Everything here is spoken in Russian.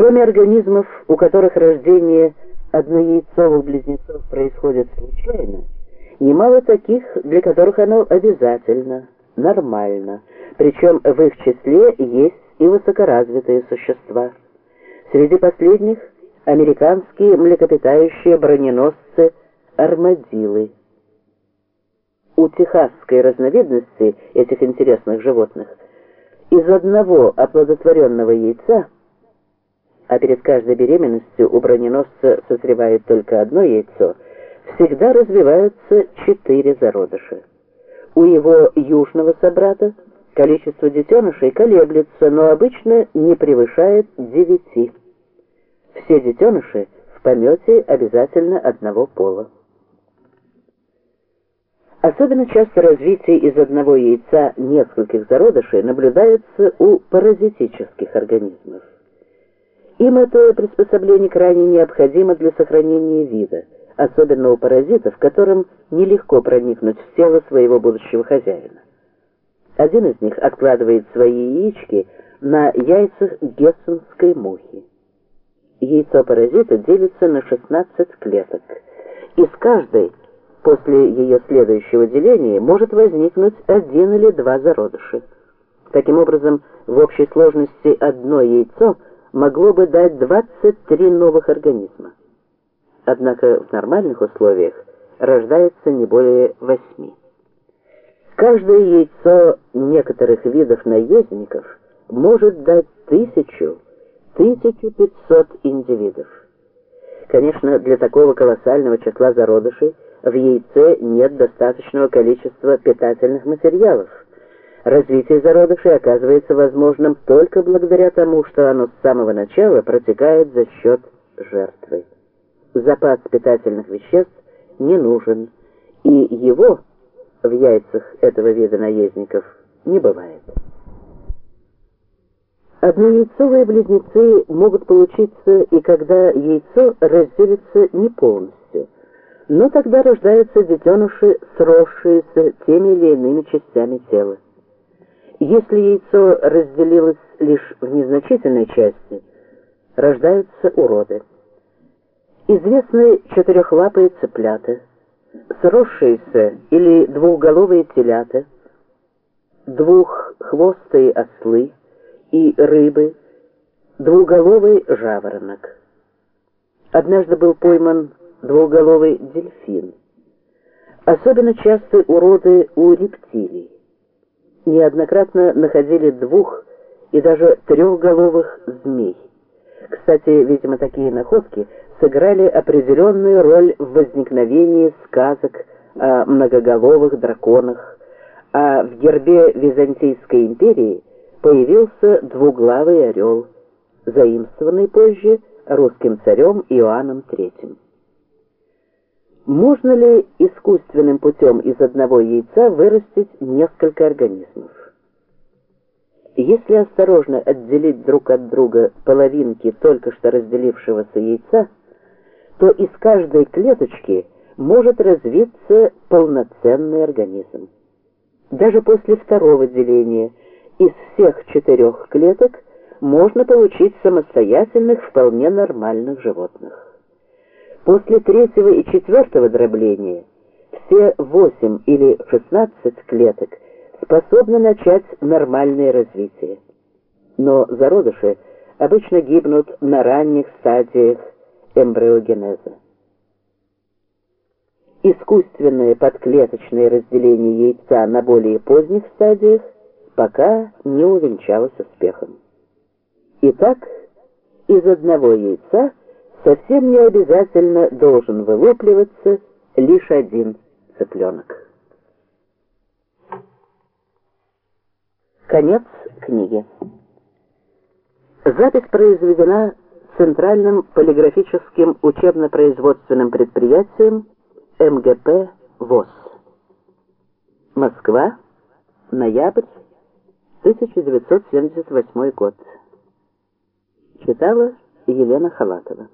Кроме организмов, у которых рождение однояйцовых близнецов происходит случайно, немало таких, для которых оно обязательно, нормально, причем в их числе есть и высокоразвитые существа. Среди последних американские млекопитающие броненосцы армадилы. У техасской разновидности этих интересных животных из одного оплодотворенного яйца, а перед каждой беременностью у броненосца созревает только одно яйцо, всегда развиваются четыре зародыша. У его южного собрата количество детенышей колеблется, но обычно не превышает девяти. Все детеныши в помете обязательно одного пола. Особенно часто развитие из одного яйца нескольких зародышей наблюдается у паразитических организмов. Им это приспособление крайне необходимо для сохранения вида, особенно у паразитов, которым нелегко проникнуть в тело своего будущего хозяина. Один из них откладывает свои яички на яйцах гессенской мухи. Яйцо паразита делится на 16 клеток. Из каждой после ее следующего деления может возникнуть один или два зародыша. Таким образом, в общей сложности одно яйцо могло бы дать 23 новых организма. Однако в нормальных условиях рождается не более 8. Каждое яйцо некоторых видов наездников может дать тысячу 1500 индивидов. Конечно, для такого колоссального числа зародышей в яйце нет достаточного количества питательных материалов. Развитие зародышей оказывается возможным только благодаря тому, что оно с самого начала протекает за счет жертвы. Запас питательных веществ не нужен, и его в яйцах этого вида наездников не бывает. Однояйцовые близнецы могут получиться и когда яйцо разделится не полностью, но тогда рождаются детеныши, сросшиеся теми или иными частями тела. Если яйцо разделилось лишь в незначительной части, рождаются уроды. Известны четырехлапые цыплята, сросшиеся или двухголовые телята, двуххвостые ослы, и рыбы, двуголовый жаворонок. Однажды был пойман двуголовый дельфин. Особенно часто уроды у рептилий. Неоднократно находили двух и даже трехголовых змей. Кстати, видимо, такие находки сыграли определенную роль в возникновении сказок о многоголовых драконах, а в гербе Византийской империи появился двуглавый орел, заимствованный позже русским царем Иоанном III. Можно ли искусственным путем из одного яйца вырастить несколько организмов? Если осторожно отделить друг от друга половинки только что разделившегося яйца, то из каждой клеточки может развиться полноценный организм. Даже после второго деления – из всех четырех клеток можно получить самостоятельных, вполне нормальных животных. После третьего и четвертого дробления все 8 или 16 клеток способны начать нормальное развитие. Но зародыши обычно гибнут на ранних стадиях эмбриогенеза. Искусственное подклеточное разделение яйца на более поздних стадиях – пока не увенчалась успехом. Итак, из одного яйца совсем не обязательно должен вылупливаться лишь один цыпленок. Конец книги. Запись произведена Центральным полиграфическим учебно-производственным предприятием МГП ВОЗ. Москва, ноябрь 1978 год. Читала Елена Халатова.